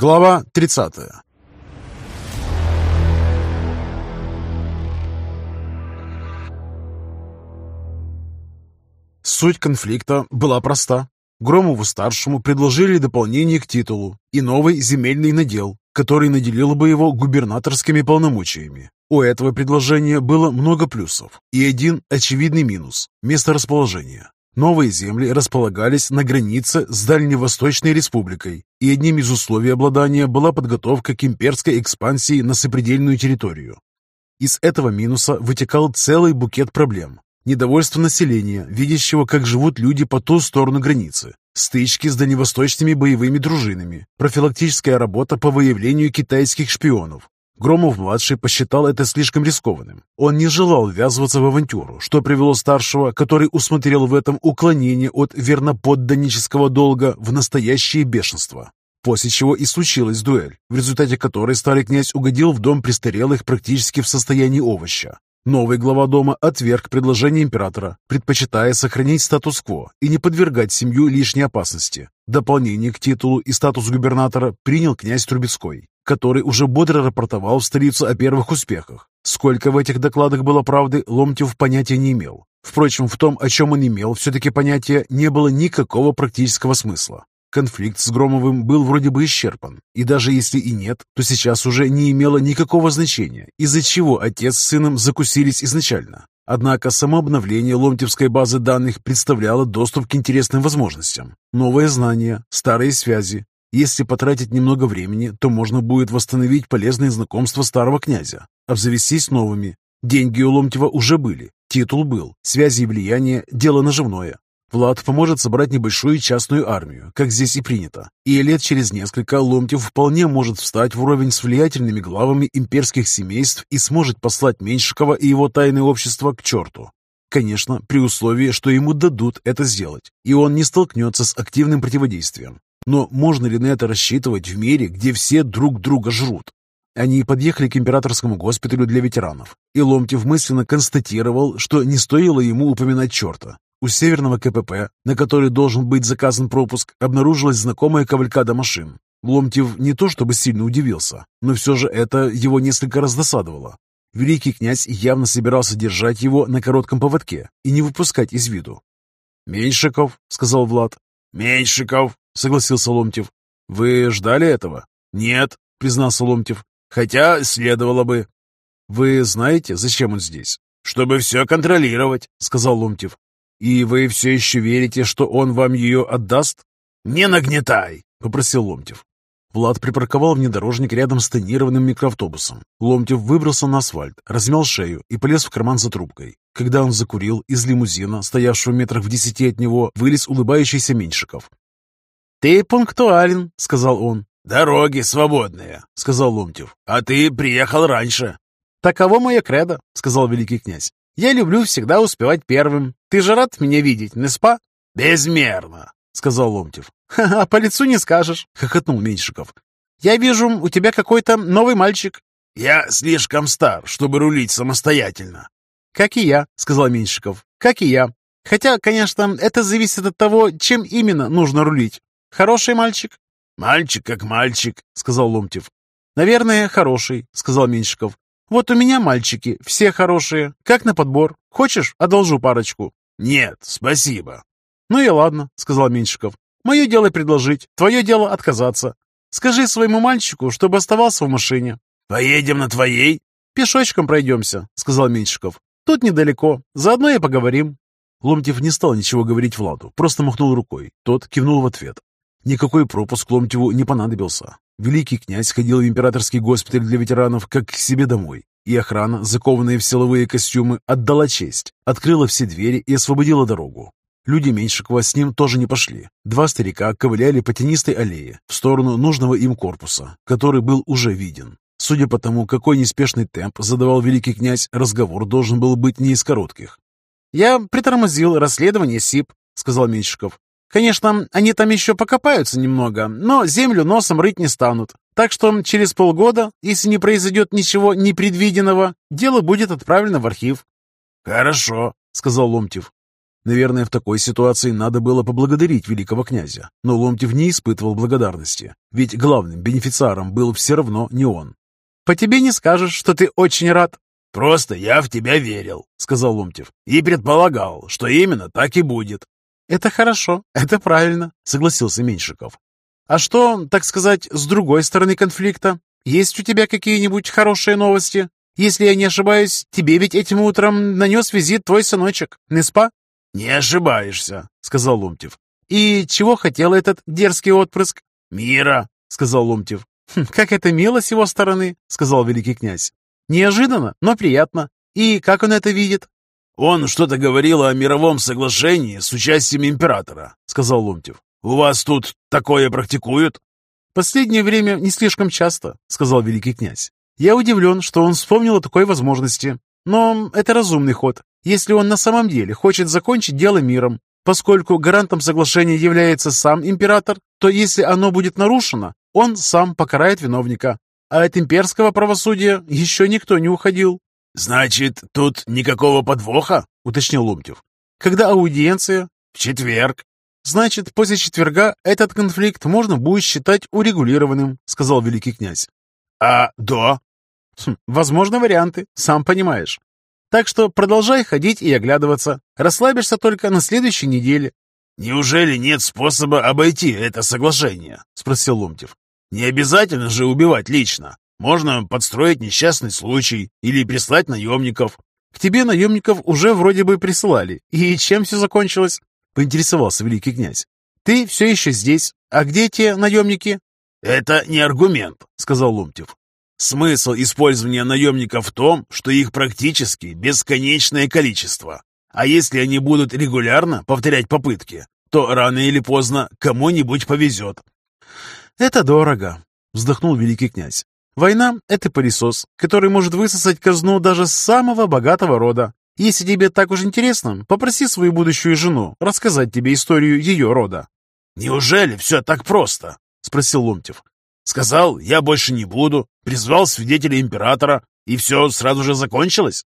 Глава 30 Суть конфликта была проста. Громову-старшему предложили дополнение к титулу и новый земельный надел, который наделил бы его губернаторскими полномочиями. У этого предложения было много плюсов и один очевидный минус – место расположения. Новые земли располагались на границе с Дальневосточной республикой, и одним из условий обладания была подготовка к имперской экспансии на сопредельную территорию. Из этого минуса вытекал целый букет проблем. Недовольство населения, видящего, как живут люди по ту сторону границы, стычки с дальневосточными боевыми дружинами, профилактическая работа по выявлению китайских шпионов, Громов-младший посчитал это слишком рискованным. Он не желал ввязываться в авантюру, что привело старшего, который усмотрел в этом уклонение от верноподданнического долга в настоящее бешенство. После чего и случилась дуэль, в результате которой старый князь угодил в дом престарелых практически в состоянии овоща. Новый глава дома отверг предложение императора, предпочитая сохранить статус-кво и не подвергать семью лишней опасности. Дополнение к титулу и статусу губернатора принял князь Трубецкой который уже бодро рапортовал в столицу о первых успехах. Сколько в этих докладах было правды, Ломтев понятия не имел. Впрочем, в том, о чем он имел все-таки понятия, не было никакого практического смысла. Конфликт с Громовым был вроде бы исчерпан, и даже если и нет, то сейчас уже не имело никакого значения, из-за чего отец с сыном закусились изначально. Однако само обновление ломтевской базы данных представляло доступ к интересным возможностям. Новые знания, старые связи, если потратить немного времени, то можно будет восстановить полезные знакомства старого князя, обзавестись новыми. Деньги у Ломтева уже были, титул был, связи и влияние – дело наживное. Влад поможет собрать небольшую частную армию, как здесь и принято. И лет через несколько Ломтев вполне может встать вровень с влиятельными главами имперских семейств и сможет послать Меньшикова и его тайное общество к черту. Конечно, при условии, что ему дадут это сделать, и он не столкнется с активным противодействием. Но можно ли на это рассчитывать в мире, где все друг друга жрут? Они подъехали к императорскому госпиталю для ветеранов, и Ломтев мысленно констатировал, что не стоило ему упоминать черта. У северного КПП, на который должен быть заказан пропуск, обнаружилась знакомая кавалькада машин. Ломтев не то чтобы сильно удивился, но все же это его несколько раздосадовало. Великий князь явно собирался держать его на коротком поводке и не выпускать из виду. «Меньшиков», — сказал Влад. «Меньшиков», согласился Ломтев. «Вы ждали этого?» «Нет», — признался Ломтев. «Хотя следовало бы». «Вы знаете, зачем он здесь?» «Чтобы все контролировать», — сказал Ломтев. «И вы все еще верите, что он вам ее отдаст?» «Не нагнетай», — попросил Ломтев. Влад припарковал внедорожник рядом с тонированным микроавтобусом. Ломтев выбрался на асфальт, размял шею и полез в карман за трубкой. Когда он закурил, из лимузина, стоявшего метрах в десяти от него, вылез улыбающийся Меньшиков. «Ты пунктуален», — сказал он. «Дороги свободные», — сказал Ломтев. «А ты приехал раньше». «Таково мое кредо», — сказал великий князь. «Я люблю всегда успевать первым. Ты же рад меня видеть, не спа?» «Безмерно», — сказал Ломтев. «Ха-ха, по лицу не скажешь», — хохотнул Меньшиков. «Я вижу, у тебя какой-то новый мальчик». «Я слишком стар, чтобы рулить самостоятельно». «Как и я», — сказал Меньшиков. «Как и я. Хотя, конечно, это зависит от того, чем именно нужно рулить. Хороший мальчик?» «Мальчик как мальчик», — сказал Ломтев. «Наверное, хороший», — сказал Меньшиков. «Вот у меня мальчики, все хорошие. Как на подбор. Хочешь, одолжу парочку?» «Нет, спасибо». «Ну и ладно», — сказал Меньшиков. «Мое дело предложить, твое дело отказаться. Скажи своему мальчику, чтобы оставался в машине». «Поедем на твоей?» «Пешочком пройдемся», — сказал Меньшиков. «Тут недалеко. Заодно и поговорим». Ломтев не стал ничего говорить Владу, просто махнул рукой. Тот кивнул в ответ. Никакой пропуск Ломтеву не понадобился. Великий князь ходил в императорский госпиталь для ветеранов как к себе домой, и охрана, закованная в силовые костюмы, отдала честь, открыла все двери и освободила дорогу. Люди Меньшикова с ним тоже не пошли. Два старика ковыляли по тенистой аллее в сторону нужного им корпуса, который был уже виден. Судя по тому, какой неспешный темп задавал великий князь, разговор должен был быть не из коротких. «Я притормозил расследование СИП», — сказал Меньшиков. Конечно, они там еще покопаются немного, но землю носом рыть не станут. Так что через полгода, если не произойдет ничего непредвиденного, дело будет отправлено в архив. «Хорошо», — сказал Ломтев. Наверное, в такой ситуации надо было поблагодарить великого князя, но Ломтев не испытывал благодарности, ведь главным бенефициаром был все равно не он. «По тебе не скажешь, что ты очень рад». «Просто я в тебя верил», — сказал Ломтев, «и предполагал, что именно так и будет». «Это хорошо, это правильно», — согласился Меньшиков. «А что, так сказать, с другой стороны конфликта? Есть у тебя какие-нибудь хорошие новости? Если я не ошибаюсь, тебе ведь этим утром нанес визит твой сыночек, не спа?» «Не ошибаешься», — сказал Ломтев. «И чего хотел этот дерзкий отпрыск?» «Мира», — сказал Ломтев. «Хм, «Как это мило с его стороны», — сказал великий князь. «Неожиданно, но приятно. И как он это видит?» «Он что-то говорил о мировом соглашении с участием императора», — сказал Ломтев. «У вас тут такое практикуют?» «Последнее время не слишком часто», — сказал великий князь. «Я удивлен, что он вспомнил о такой возможности. Но это разумный ход если он на самом деле хочет закончить дело миром. Поскольку гарантом соглашения является сам император, то если оно будет нарушено, он сам покарает виновника. А от имперского правосудия еще никто не уходил. «Значит, тут никакого подвоха?» — уточнил Ломтев. «Когда аудиенция?» «В четверг». «Значит, после четверга этот конфликт можно будет считать урегулированным», — сказал великий князь. «А до?» хм, «Возможно, варианты, сам понимаешь. Так что продолжай ходить и оглядываться. Расслабишься только на следующей неделе. «Неужели нет способа обойти это соглашение?» — спросил Ломтев. «Не обязательно же убивать лично. Можно подстроить несчастный случай или прислать наемников». «К тебе наемников уже вроде бы присылали. И чем все закончилось?» — поинтересовался великий князь. «Ты все еще здесь. А где те наемники?» «Это не аргумент», — сказал Ломтев. Смысл использования наемников в том, что их практически бесконечное количество. А если они будут регулярно повторять попытки, то рано или поздно кому-нибудь повезет. «Это дорого», — вздохнул великий князь. «Война — это пылесос, который может высосать казну даже самого богатого рода. Если тебе так уж интересно, попроси свою будущую жену рассказать тебе историю ее рода». «Неужели все так просто?» — спросил Ломтев. Сказал, я больше не буду, призвал свидетеля императора, и все сразу же закончилось?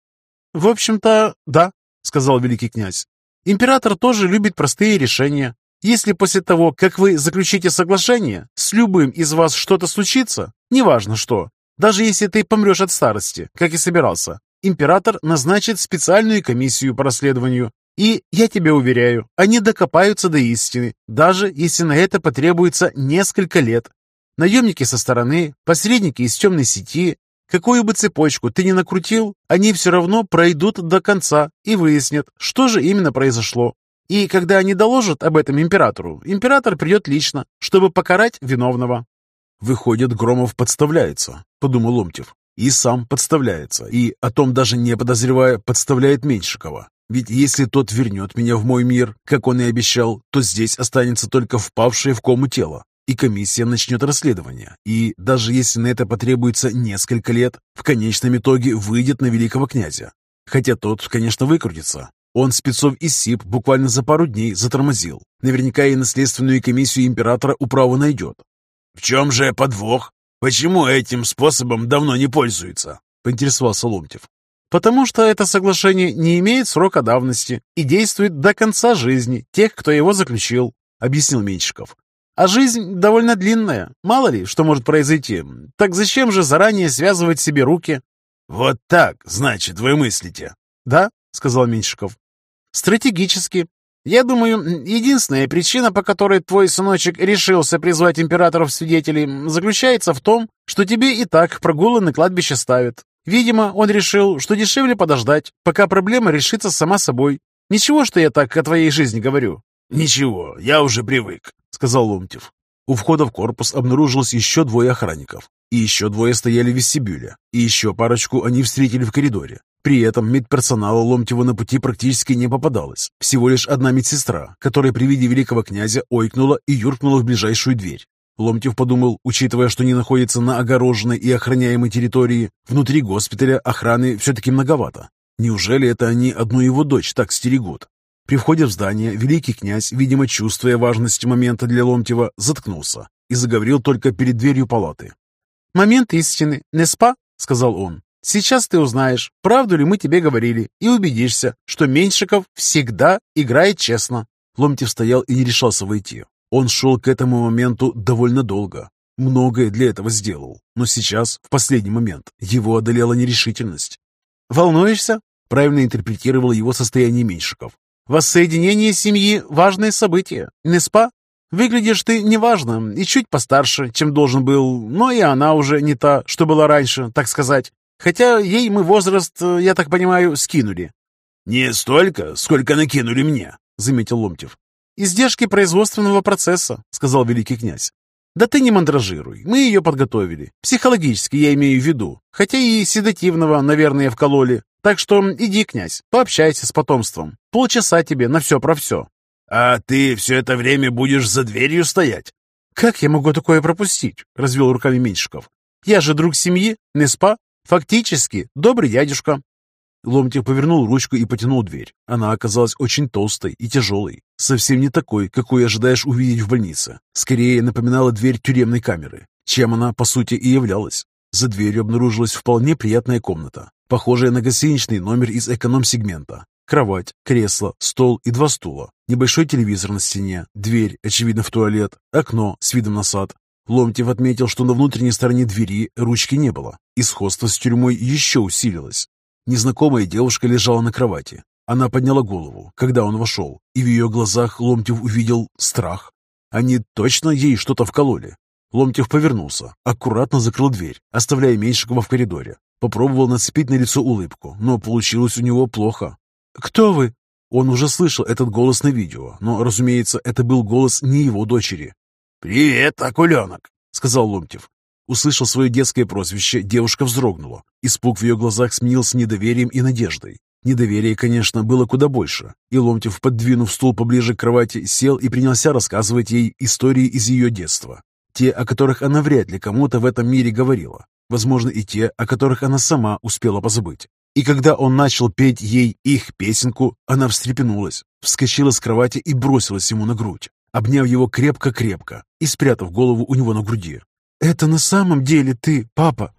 В общем-то, да, сказал великий князь. Император тоже любит простые решения. Если после того, как вы заключите соглашение, с любым из вас что-то случится, неважно что, даже если ты помрешь от старости, как и собирался, император назначит специальную комиссию по расследованию. И, я тебе уверяю, они докопаются до истины, даже если на это потребуется несколько лет. Наемники со стороны, посредники из темной сети. Какую бы цепочку ты ни накрутил, они все равно пройдут до конца и выяснят, что же именно произошло. И когда они доложат об этом императору, император придет лично, чтобы покарать виновного. «Выходит, Громов подставляется», — подумал Ломтев. «И сам подставляется, и, о том даже не подозревая, подставляет Меньшикова. Ведь если тот вернет меня в мой мир, как он и обещал, то здесь останется только впавшее в кому тело и комиссия начнет расследование. И даже если на это потребуется несколько лет, в конечном итоге выйдет на великого князя. Хотя тот, конечно, выкрутится. Он спецов из СИП буквально за пару дней затормозил. Наверняка и наследственную комиссию императора управу найдет. «В чем же подвох? Почему этим способом давно не пользуются?» — поинтересовался Ломтев. «Потому что это соглашение не имеет срока давности и действует до конца жизни тех, кто его заключил», — объяснил Меньшиков. А жизнь довольно длинная. Мало ли, что может произойти. Так зачем же заранее связывать себе руки? Вот так, значит, вы мыслите. Да, сказал Меньшиков. Стратегически. Я думаю, единственная причина, по которой твой сыночек решился призвать императоров свидетелей, заключается в том, что тебе и так прогулы на кладбище ставят. Видимо, он решил, что дешевле подождать, пока проблема решится сама собой. Ничего, что я так о твоей жизни говорю. Ничего, я уже привык сказал Ломтев. У входа в корпус обнаружилось еще двое охранников. И еще двое стояли в вестибюле. И еще парочку они встретили в коридоре. При этом медперсонала Ломтева на пути практически не попадалось. Всего лишь одна медсестра, которая при виде великого князя ойкнула и юркнула в ближайшую дверь. Ломтев подумал, учитывая, что не находится на огороженной и охраняемой территории, внутри госпиталя охраны все-таки многовато. Неужели это они одну его дочь так стерегут? При входе в здание великий князь, видимо, чувствуя важность момента для Ломтева, заткнулся и заговорил только перед дверью палаты. «Момент истины, не спа?» — сказал он. Сейчас ты узнаешь, правду ли мы тебе говорили, и убедишься, что Меньшиков всегда играет честно». Ломтев стоял и не решался войти. Он шел к этому моменту довольно долго. Многое для этого сделал. Но сейчас, в последний момент, его одолела нерешительность. «Волнуешься?» – правильно интерпретировал его состояние Меньшиков. «Воссоединение семьи – важное событие, не спа? Выглядишь ты неважно и чуть постарше, чем должен был, но и она уже не та, что была раньше, так сказать. Хотя ей мы возраст, я так понимаю, скинули». «Не столько, сколько накинули мне», — заметил Ломтев. «Издержки производственного процесса», — сказал великий князь. «Да ты не мандражируй, мы ее подготовили. Психологически я имею в виду. Хотя и седативного, наверное, вкололи. Так что иди, князь, пообщайся с потомством. Полчаса тебе на все про все». «А ты все это время будешь за дверью стоять?» «Как я могу такое пропустить?» — развел руками Меньшиков. «Я же друг семьи, не спа. Фактически, добрый дядюшка». Ломтев повернул ручку и потянул дверь. Она оказалась очень толстой и тяжелой. Совсем не такой, какой ожидаешь увидеть в больнице. Скорее напоминала дверь тюремной камеры, чем она, по сути, и являлась. За дверью обнаружилась вполне приятная комната, похожая на гостиничный номер из эконом-сегмента. Кровать, кресло, стол и два стула. Небольшой телевизор на стене, дверь, очевидно, в туалет, окно с видом на сад. Ломтев отметил, что на внутренней стороне двери ручки не было, и сходство с тюрьмой еще усилилось. Незнакомая девушка лежала на кровати. Она подняла голову, когда он вошел, и в ее глазах Ломтев увидел страх. Они точно ей что-то вкололи. Ломтев повернулся, аккуратно закрыл дверь, оставляя Меньшикова в коридоре. Попробовал нацепить на лицо улыбку, но получилось у него плохо. «Кто вы?» Он уже слышал этот голос на видео, но, разумеется, это был голос не его дочери. «Привет, акуленок!» — сказал Ломтев. Услышал свое детское прозвище, девушка вздрогнула. Испуг в ее глазах сменился недоверием и надеждой. Недоверие, конечно, было куда больше, и Ломтев, подвинув стул поближе к кровати, сел и принялся рассказывать ей истории из ее детства. Те, о которых она вряд ли кому-то в этом мире говорила. Возможно, и те, о которых она сама успела позабыть. И когда он начал петь ей их песенку, она встрепенулась, вскочила с кровати и бросилась ему на грудь, обняв его крепко-крепко и спрятав голову у него на груди. «Это на самом деле ты, папа?»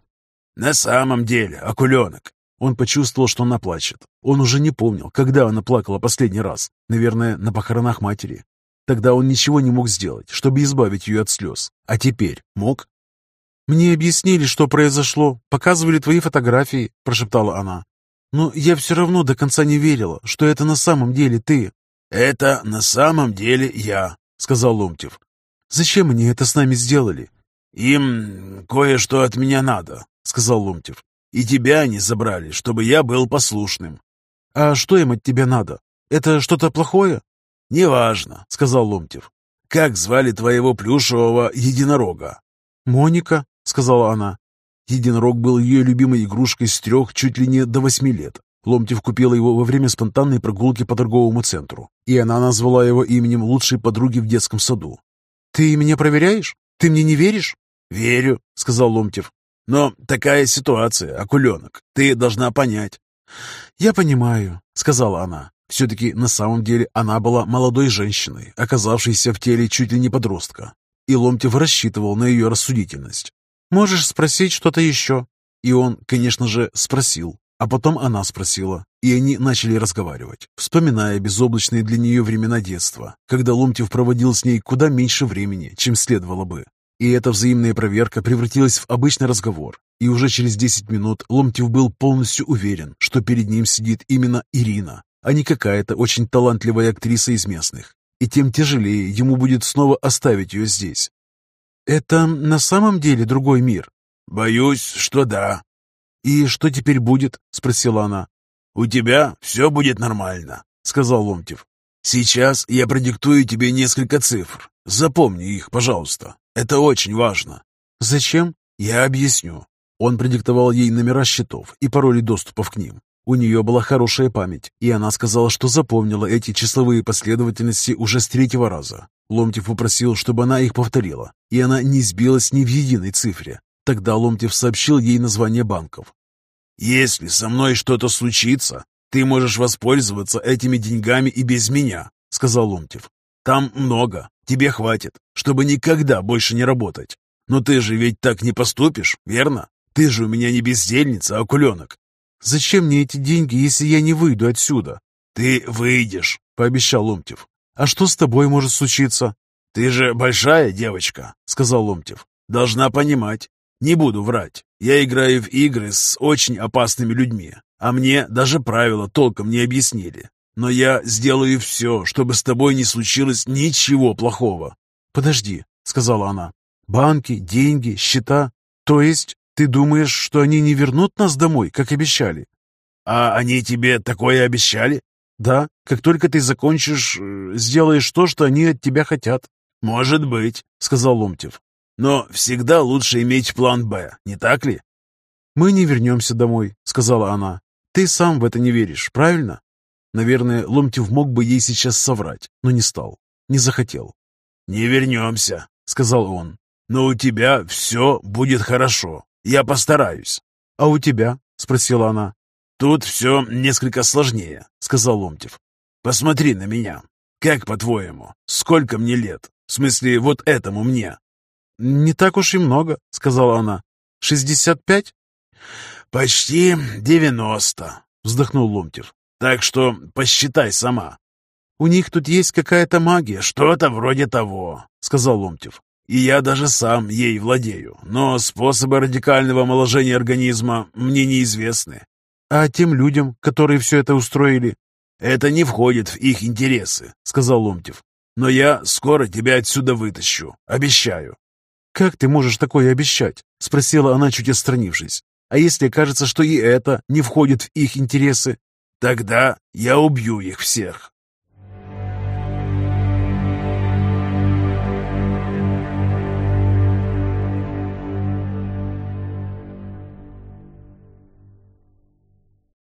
«На самом деле, акуленок!» Он почувствовал, что она плачет. Он уже не помнил, когда она плакала последний раз. Наверное, на похоронах матери. Тогда он ничего не мог сделать, чтобы избавить ее от слез. А теперь мог? «Мне объяснили, что произошло, показывали твои фотографии», – прошептала она. «Но я все равно до конца не верила, что это на самом деле ты». «Это на самом деле я», – сказал Ломтев. «Зачем они это с нами сделали?» «Им кое-что от меня надо», — сказал Ломтев. «И тебя они забрали, чтобы я был послушным». «А что им от тебя надо? Это что-то плохое?» «Неважно», — сказал Ломтев. «Как звали твоего плюшевого единорога?» «Моника», — сказала она. Единорог был ее любимой игрушкой с трех чуть ли не до восьми лет. Ломтев купила его во время спонтанной прогулки по торговому центру, и она назвала его именем лучшей подруги в детском саду. «Ты меня проверяешь? Ты мне не веришь?» «Верю», — сказал Ломтев. «Но такая ситуация, акуленок, ты должна понять». «Я понимаю», — сказала она. Все-таки на самом деле она была молодой женщиной, оказавшейся в теле чуть ли не подростка и Ломтев рассчитывал на ее рассудительность. «Можешь спросить что-то еще?» И он, конечно же, спросил. А потом она спросила, и они начали разговаривать, вспоминая безоблачные для нее времена детства, когда Ломтев проводил с ней куда меньше времени, чем следовало бы. И эта взаимная проверка превратилась в обычный разговор. И уже через 10 минут Ломтев был полностью уверен, что перед ним сидит именно Ирина, а не какая-то очень талантливая актриса из местных и тем тяжелее ему будет снова оставить ее здесь. «Это на самом деле другой мир?» «Боюсь, что да». «И что теперь будет?» — спросила она. «У тебя все будет нормально», — сказал Ломтев. «Сейчас я продиктую тебе несколько цифр. Запомни их, пожалуйста. Это очень важно». «Зачем?» «Я объясню». Он продиктовал ей номера счетов и пароли доступов к ним. У нее была хорошая память, и она сказала, что запомнила эти числовые последовательности уже с третьего раза. Ломтев попросил, чтобы она их повторила, и она не сбилась ни в единой цифре. Тогда Ломтев сообщил ей название банков. «Если со мной что-то случится, ты можешь воспользоваться этими деньгами и без меня», — сказал Ломтев. «Там много, тебе хватит, чтобы никогда больше не работать. Но ты же ведь так не поступишь, верно? Ты же у меня не бездельница, а куленок. Зачем мне эти деньги, если я не выйду отсюда? Ты выйдешь, пообещал Ломтев. А что с тобой может случиться? Ты же большая девочка, сказал Ломтев. Должна понимать. Не буду врать. Я играю в игры с очень опасными людьми, а мне даже правила толком не объяснили. Но я сделаю все, чтобы с тобой не случилось ничего плохого. Подожди, сказала она. Банки, деньги, счета. То есть ты думаешь, что они не вернут нас домой, как обещали? А они тебе такое обещали? Да, как только ты закончишь, э, сделаешь то, что они от тебя хотят. Может быть, сказал Ломтев. Но всегда лучше иметь план «Б», не так ли? «Мы не вернемся домой», — сказала она. «Ты сам в это не веришь, правильно?» Наверное, Ломтев мог бы ей сейчас соврать, но не стал, не захотел. «Не вернемся», — сказал он. «Но у тебя все будет хорошо. Я постараюсь». «А у тебя?» — спросила она. «Тут все несколько сложнее», — сказал Ломтев. «Посмотри на меня. Как, по-твоему, сколько мне лет? В смысле, вот этому мне?» «Не так уж и много», — сказала она. «Шестьдесят пять?» «Почти девяносто», — вздохнул Ломтев. «Так что посчитай сама». «У них тут есть какая-то магия». «Что-то вроде того», — сказал Ломтев. «И я даже сам ей владею, но способы радикального омоложения организма мне неизвестны». «А тем людям, которые все это устроили?» «Это не входит в их интересы», — сказал Ломтев. «Но я скоро тебя отсюда вытащу, обещаю». «Как ты можешь такое обещать?» — спросила она, чуть отстранившись. «А если кажется, что и это не входит в их интересы?» «Тогда я убью их всех»,